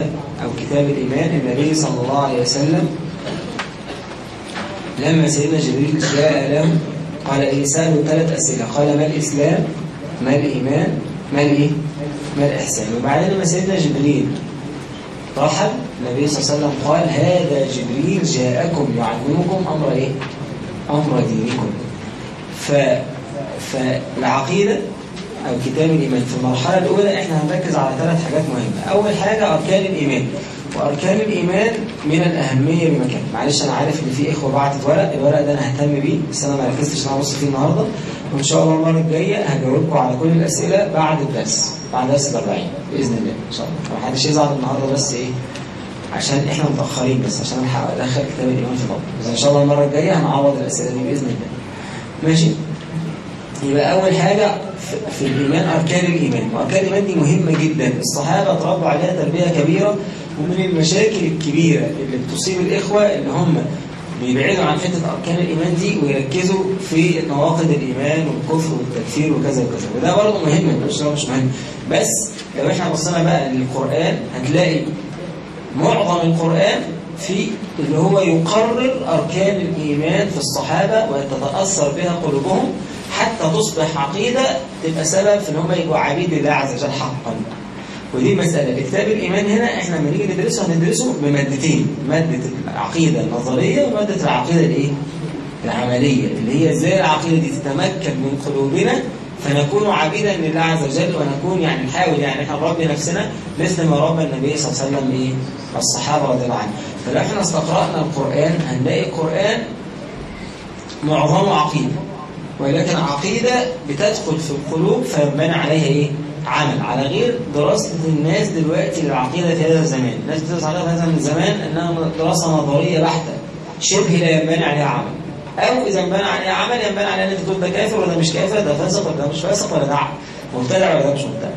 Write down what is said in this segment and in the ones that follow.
أو كتاب الإيمان النبي صلى الله عليه وسلم لما سيدنا جبريل جاء له قال إيه سأله ثلاث أسئلة قال ما الإسلام؟ ما الإيمان؟ ما الإيه؟ ما الإحسان. وبعدين لما سيدنا جبريل رحل النبي صلى الله عليه وسلم قال هذا جبريل جاءكم يعلمكم أمر إيه؟ أمر دينكم. ف... فالعقيدة أو كتاب الإيمان. في المرحلة الأولى إحنا هنركز على ثلاث حاجات مهمة. أول حاجة أركان الإيمان. وأركان الإيمان من الأهمية بمكان. معلش أنا عارف إن في إخوة بعتت ورق. الورق ده أنا ههتم بيه بس أنا ما ركزتش أنا أبص فيه النهاردة. وإن شاء الله المرة الجاية هجاوبكم على كل الأسئلة بعد الدرس. بعد درس الأربعين. بإذن الله إن شاء الله. ما حدش يزعل النهاردة بس إيه؟ عشان إحنا متأخرين بس عشان ألحق أدخل كتاب الإيمان في الأرض بس إن شاء الله المرة الجاية هنعوض الأسئلة دي بإذن الله. ماشي؟ يبقى أول حاجة في الإيمان أركان الإيمان. وأركان الإيمان دي مهمة جدا. الصحابة تربوا عليها تربية كبيرة ومن المشاكل الكبيرة اللي بتصيب الإخوة اللي هم بيبعدوا عن حتة أركان الإيمان دي ويركزوا في نواقض الإيمان والكفر والتكفير وكذا وكذا. وده برضه مهم مش مش مهم. بس لو إحنا بصينا بقى للقرآن هتلاقي معظم القرآن في اللي هو يقرر أركان الإيمان في الصحابة وتتأثر بها قلوبهم حتى تصبح عقيدة تبقى سبب في إن هم يبقوا عبيد لله عز وجل حقا. ودي مسألة. كتاب الإيمان هنا إحنا لما نيجي ندرسه هندرسه بمادتين. مادة العقيدة النظرية ومادة العقيدة الإيه؟ العملية اللي هي إزاي العقيدة دي تتمكن من قلوبنا فنكون عبيدا لله عز وجل ونكون يعني نحاول يعني إحنا نربي نفسنا مثل ما ربى النبي صلى الله عليه وسلم إيه؟ الصحابة رضي الله عنهم. فلو إحنا استقرأنا القرآن هنلاقي القرآن معظمه عقيدة. ولكن عقيدة بتدخل في القلوب فينبني عليها إيه؟ عمل. على غير دراسة الناس دلوقتي للعقيدة في هذا الزمان. الناس بتدرس عقيدة في هذا الزمان إنها دراسة نظرية بحتة. شبه لا ينبني عليها عمل. أو إذا انبنى عليها عمل ينبني عليها ان انت تقول ده كافر ولا مش كافر ده فاسق ولا مش فاسق ولا ده مبتدع ولا ده مش مبتدع.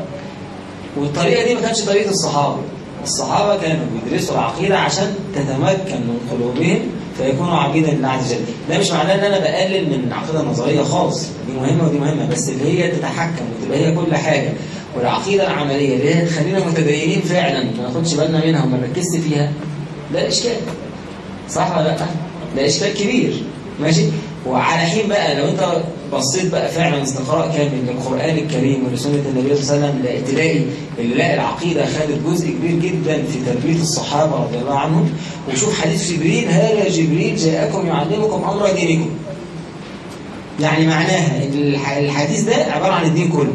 والطريقة دي ما كانتش طريقة الصحابة. الصحابة كانوا بيدرسوا العقيدة عشان تتمكن من قلوبهم فيكونوا عبيدا لله عز وجل ده مش معناه إن أنا بقلل من العقيده النظريه خالص. دي مهمة ودي مهمة بس اللي هي تتحكم وتبقى هي كل حاجة. والعقيدة العملية اللي هي تخلينا متدينين فعلا ما ناخدش بالنا منها وما نركزش فيها ده اشكال صح ولا لأ؟ ده إشكال كبير. ماشي؟ وعلى حين بقى لو أنت بصيت بقى فعلا استقراء كامل للقرآن الكريم ولسنة النبي صلى الله عليه وسلم تلاقي اللي لاقي العقيدة خدت جزء كبير جدا في تربية الصحابة رضي الله عنهم. وشوف حديث جبريل هذا جبريل جاءكم يعلمكم أمر دينكم. يعني معناها الحديث ده عبارة عن الدين كله.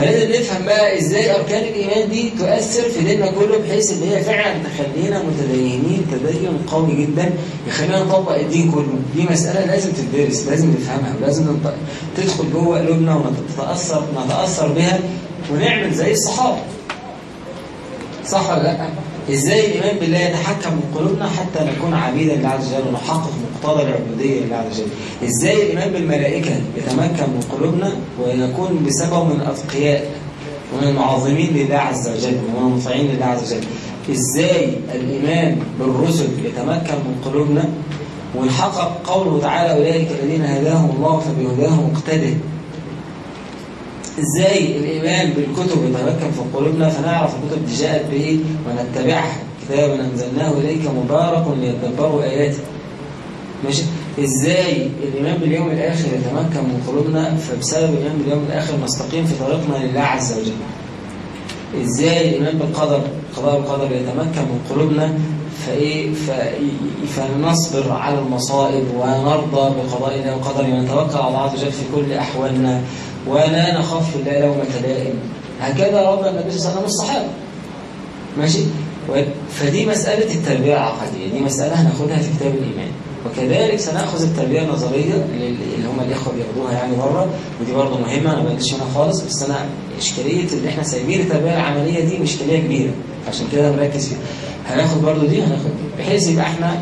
فلازم نفهم بقى إزاي أركان الإيمان دي تؤثر في ديننا كله بحيث إن هي فعلا تخلينا متدينين تدين قوي جدا يخلينا نطبق الدين كله. دي مسألة لازم تدرس لازم نفهمها ولازم تدخل جوه قلوبنا ونتأثر نتأثر بها ونعمل زي الصحابة. صح ولا لأ؟ إزاي الإيمان بالله يتحكم من قلوبنا حتى نكون عبيدا لله عز وجل ونحقق مقتضى العبودية لله عز وجل؟ إزاي الإيمان بالملائكة يتمكن من قلوبنا ويكون بسبب من الاتقياء ومن المعظمين لله عز وجل ومن المطيعين لله عز وجل؟ إزاي الإيمان بالرسل يتمكن من قلوبنا ونحقق قوله تعالى أولئك الذين هداهم الله فبهداه مقتده إزاي الإيمان بالكتب يتمكن في قلوبنا؟ فنعرف الكتب دي جاءت بإيه؟ ونتبعها. كتاب أنزلناه إليك مبارك ليتدبروا اياته ماشي؟ إزاي الإيمان باليوم الآخر يتمكن من قلوبنا؟ فبسبب الإيمان باليوم الآخر نستقيم في طريقنا لله عز وجل. إزاي الإيمان بالقدر؟ قضاء القدر يتمكن من قلوبنا فإيه؟ فنصبر على المصائب ونرضى بقضاء الله وقدره ونتوكل على الله عز وجل في كل أحوالنا. ولا نخاف في الله لومة لائم هكذا رضى النبي صلى الله عليه وسلم الصحابة. ماشي؟ فدي مسألة التربية العقدية. دي مسألة هناخدها في كتاب الإيمان. وكذلك سنأخذ التربية النظرية اللي هم الإخوة بياخدوها يعني بره. ودي برضه مهمة أنا بقلش هنا خالص بس أنا إشكالية اللي إحنا سايبين التربية العملية دي إشكالية كبيرة. عشان كده مركز فيها. هناخد برضه دي هناخد دي بحيث يبقى إحنا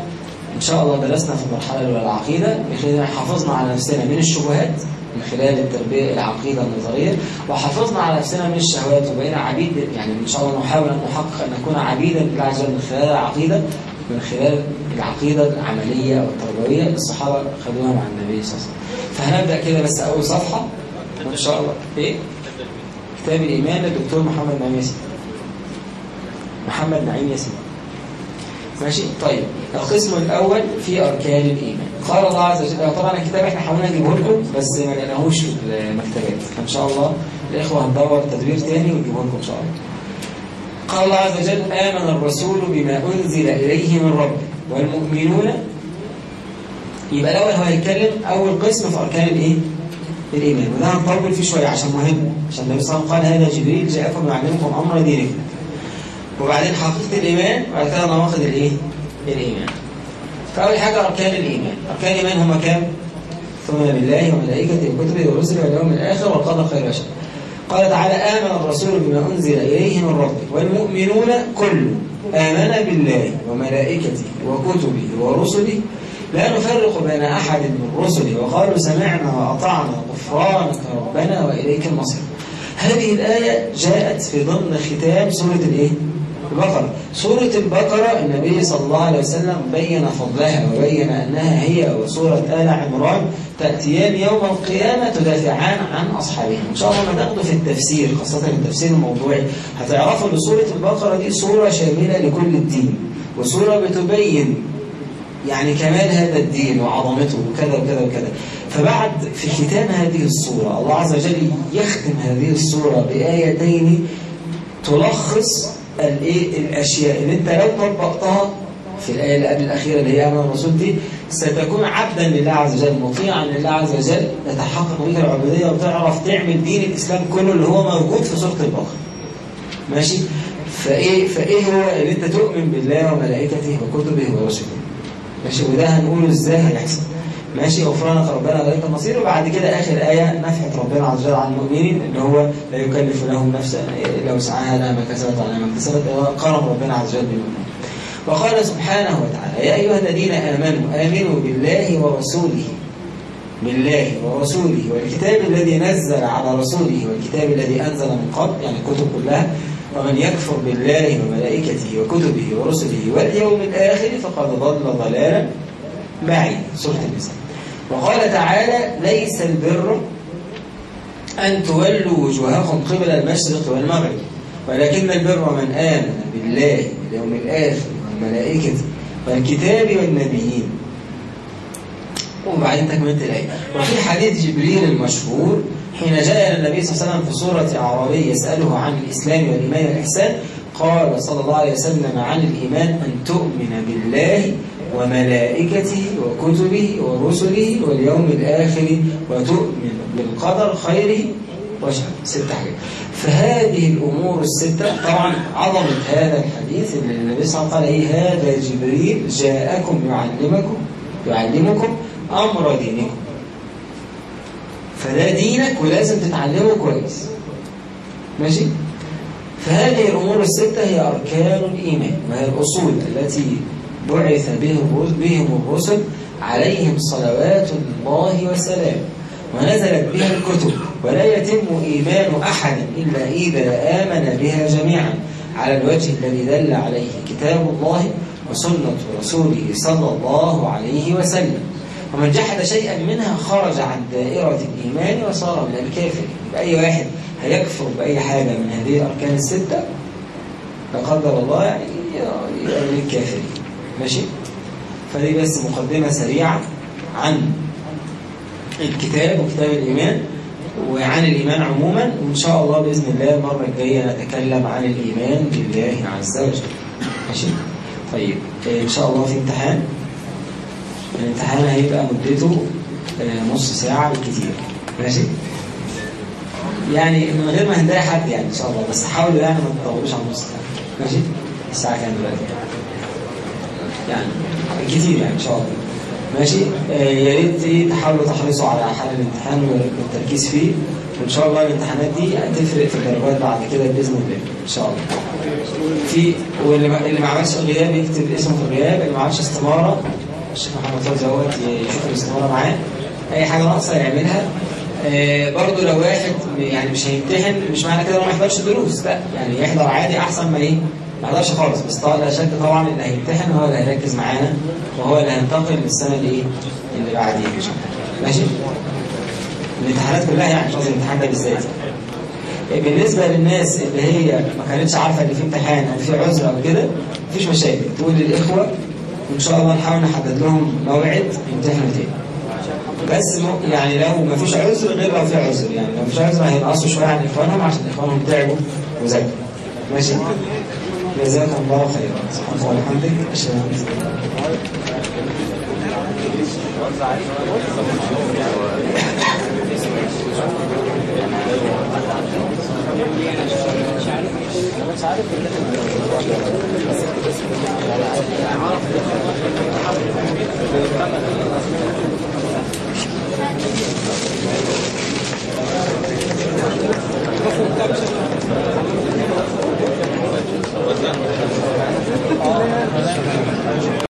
إن شاء الله درسنا في المرحلة الأولى العقيدة بحيث حافظنا على نفسنا من الشبهات من خلال التربية العقيدة النظرية وحافظنا على نفسنا من الشهوات وبقينا عبيد يعني إن شاء الله نحاول أن نحقق أن نكون عبيدا لله عز وجل من خلال العقيدة من خلال العقيدة العملية أو التربوية الصحابة خدوها مع النبي صلى الله عليه وسلم. فهنبدأ كده بس أول صفحة وإن شاء الله إيه؟ كتاب الإيمان للدكتور محمد نعيم محمد نعيم ياسين. ماشي؟ طيب. القسم الأول في أركان الإيمان. قال الله عز وجل طبعا الكتاب إحنا حاولنا نجيبه لكم بس ما لقيناهوش في المكتبات. فإن شاء الله الإخوة هندور تدوير تاني ونجيبه لكم إن شاء الله. قال الله عز وجل آمن الرسول بما أنزل إليه من ربه. والمؤمنون يبقى الأول هو هيتكلم أول قسم في أركان الإيه؟ الإيمان. وده هنطول فيه شوية عشان مهم عشان النبي صلى الله عليه وسلم قال هذا جبريل جاءكم يعلمكم أمر دينكم. وبعدين حقيقة الإيمان وبعد كده نواقض الإيه؟ الإيمان فأول حاجة أركان الإيمان أركان الإيمان هم كام؟ ثم بالله وملائكته وكتبه ورسله واليوم الآخر والقدر خير وشر قال تعالى آمن الرسول بما أنزل إليه من ربه والمؤمنون كل آمن بالله وملائكته وكتبه ورسله لا نفرق بين أحد من رسله وقالوا سمعنا وأطعنا غفرانك ربنا وإليك المصير هذه الآية جاءت في ضمن ختام سورة الإيه؟ البقرة سورة البقرة النبي صلى الله عليه وسلم بين فضلها وبين أنها هي وسورة آل عمران تأتيان يوم القيامة تدافعان عن أصحابهم. إن شاء الله تاخدوا في التفسير خاصة التفسير الموضوعي هتعرفوا أن سورة البقرة دي سورة شاملة لكل الدين وسورة بتبين يعني كمال هذا الدين وعظمته وكذا وكذا وكذا. فبعد في ختام هذه الصورة الله عز وجل يختم هذه الصورة بآيتين تلخص الايه؟ الاشياء اللي انت لو طبقتها في الآية اللي قبل الأخيرة اللي هي أمر الرسول دي ستكون عبدا لله عز وجل مطيعا لله عز وجل تتحقق بك العبودية وتعرف تعمل دين الإسلام كله اللي هو موجود في سورة البقرة. ماشي؟ فإيه فإيه هو اللي أنت تؤمن بالله وملائكته وكتبه ورسله؟ ماشي؟ وده هنقوله إزاي هيحصل؟ ماشي غفرانك ربنا وإليك المصير وبعد كده آخر آية نفحت ربنا عز وجل عن المؤمنين إن هو لا يكلف لهم نفسا إلا وسعها لها ما كسبت وعلى ما اكتسبت كرم ربنا عز وجل بالمؤمنين. وقال سبحانه وتعالى يا أيها الذين آمنوا آمنوا بالله ورسوله بالله ورسوله والكتاب الذي نزل على رسوله والكتاب الذي أنزل من قبل يعني الكتب كلها ومن يكفر بالله وملائكته وكتبه ورسله واليوم الآخر فقد ضل ضلالا بعيد. سورة النساء. وقال تعالى ليس البر أن تولوا وجوهكم قبل المشرق والمغرب ولكن البر من آمن بالله واليوم الآخر والملائكة والكتاب والنبيين. وبعدين تكملت الآية. وفي حديث جبريل المشهور حين جاء إلى النبي صلى الله عليه وسلم في سورة أعرابي يسأله عن الإسلام والإيمان والإحسان قال صلى الله عليه وسلم عن الإيمان أن تؤمن بالله وملائكته وكتبه ورسله واليوم الآخر وتؤمن بالقدر خيره وشره ست حاجات. فهذه الأمور الستة طبعا عظمة هذا الحديث اللي النبي صلى الله عليه وسلم هذا جبريل جاءكم يعلمكم يعلمكم أمر دينكم. فده دينك ولازم تتعلمه كويس. ماشي؟ فهذه الأمور الستة هي أركان الإيمان وهي الأصول التي بعث بهم بهم الرسل عليهم صلوات الله وسلامه. ونزلت بها الكتب ولا يتم إيمان أحد إلا إذا آمن بها جميعا. على الوجه الذي دل عليه كتاب الله وسنة رسوله صلى الله عليه وسلم. ومن جحد شيئا منها خرج عن دائرة الإيمان وصار من الكافر أي واحد هيكفر بأي حاجة من هذه الأركان الستة؟ لا قدر الله يعني من الكافرين. ماشي؟ فدي بس مقدمة سريعة عن الكتاب وكتاب الإيمان وعن الإيمان عموما وإن شاء الله بإذن الله المرة الجاية نتكلم عن الإيمان بالله عز وجل. ماشي؟ طيب إن شاء الله في امتحان. الامتحان هيبقى مدته نص ساعة بالكثير ماشي؟ يعني من غير ما هنلاقي حد يعني إن شاء الله بس حاولوا يعني ما تطولوش عن نص ساعة. ماشي؟ الساعة كام دلوقتي؟ يعني كتير يعني إن شاء الله. ماشي؟ آه يا ريت تحاولوا تحرصوا على حل الامتحان والتركيز فيه. وإن شاء الله الامتحانات دي هتفرق في الدرجات بعد كده بإذن الله إن شاء الله. في واللي ما, اللي ما عملش غياب يكتب اسمه في الغياب اللي ما عملش استمارة الشيخ محمد فوزي اهوت يشوف الاستمارة معاه. أي حاجة ناقصة يعملها. آه برضه لو واحد يعني مش هيمتحن مش معنى كده ما يحضرش دروس لأ يعني يحضر عادي أحسن ما إيه ما يحضرش خالص بس طبعا لا شك طبعا اللي هيمتحن هو اللي هيركز معانا وهو اللي هينتقل للسنة اللي إيه اللي بعديها. ماشي؟ الامتحانات كلها يعني مش قصدي الامتحان ده بالذات. بالنسبة للناس اللي هي ما كانتش عارفة إن في امتحان أو في عذر أو كده مفيش مشاكل. تقول للإخوة وإن شاء الله نحاول نحدد لهم موعد يمتحنوا تاني بس يعني لو ما فيش عذر غير لو في عذر. يعني لو مفيش عذر هينقصوا شوية عن إخوانهم عشان إخوانهم تعبوا وذاكروا. ماشي؟ جزاك الله خيرا. سبحانك اللهم وبحمدك اشهد ان لا اله الا انت Thank you.